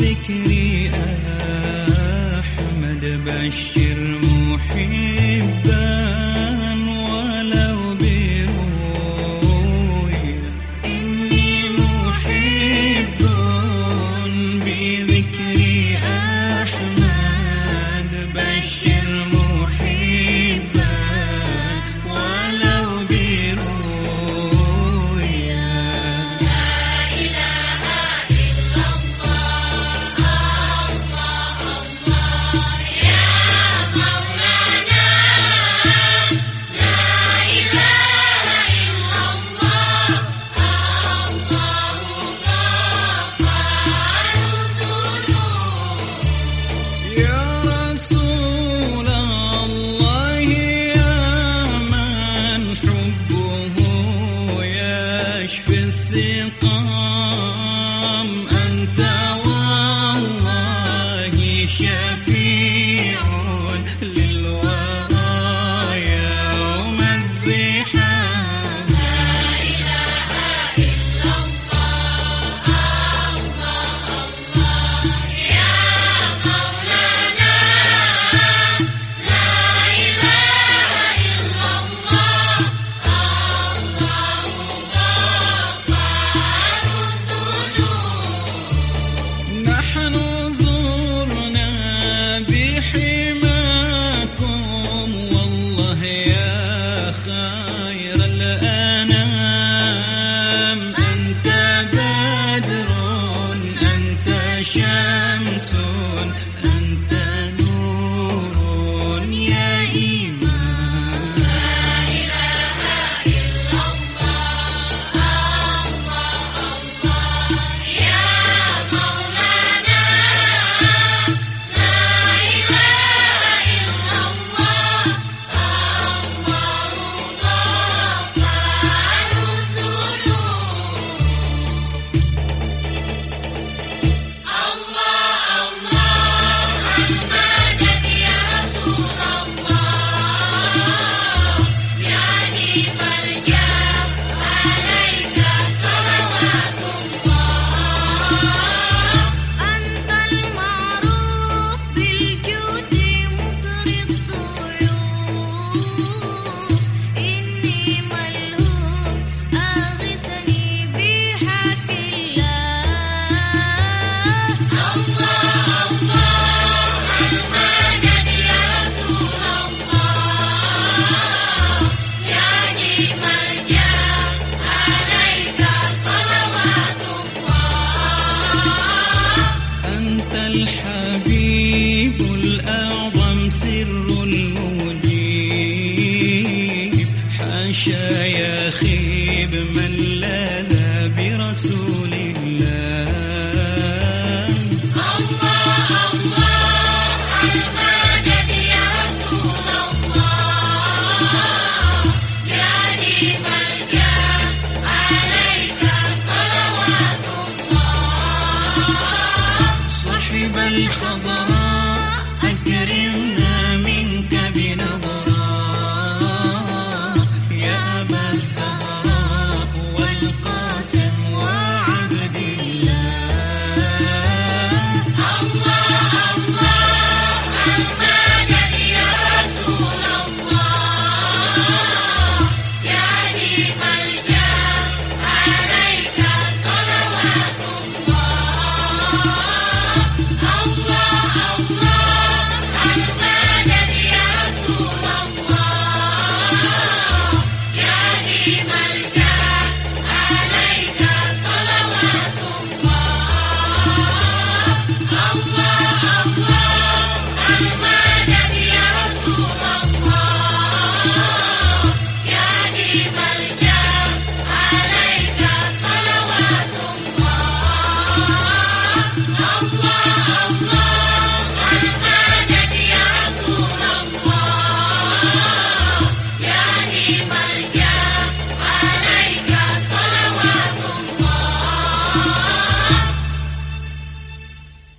ذكري أحمد بشر محبك